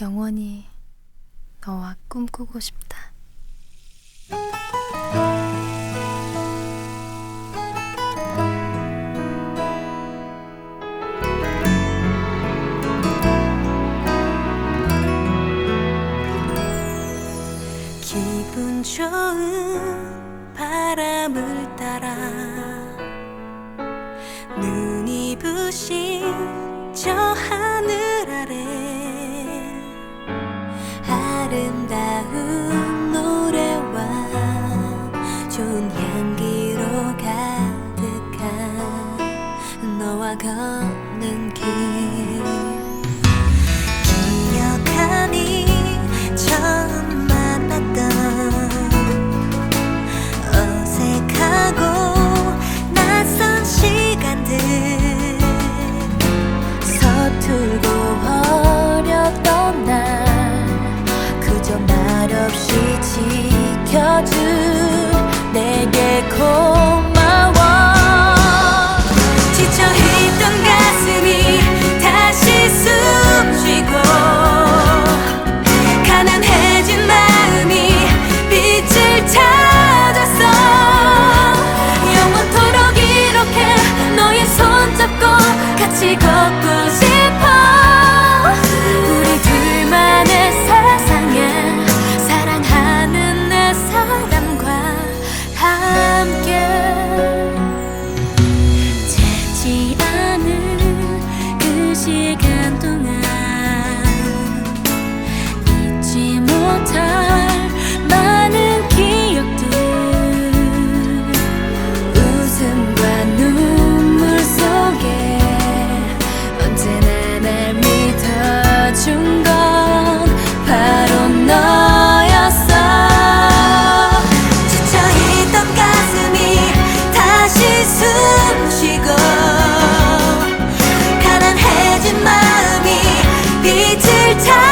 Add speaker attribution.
Speaker 1: 영원히 너와 꿈꾸고 싶다.
Speaker 2: 기분 좋은 바람을 따라 눈이 부신 저 하늘 그 시간 동안 잊지 못할 차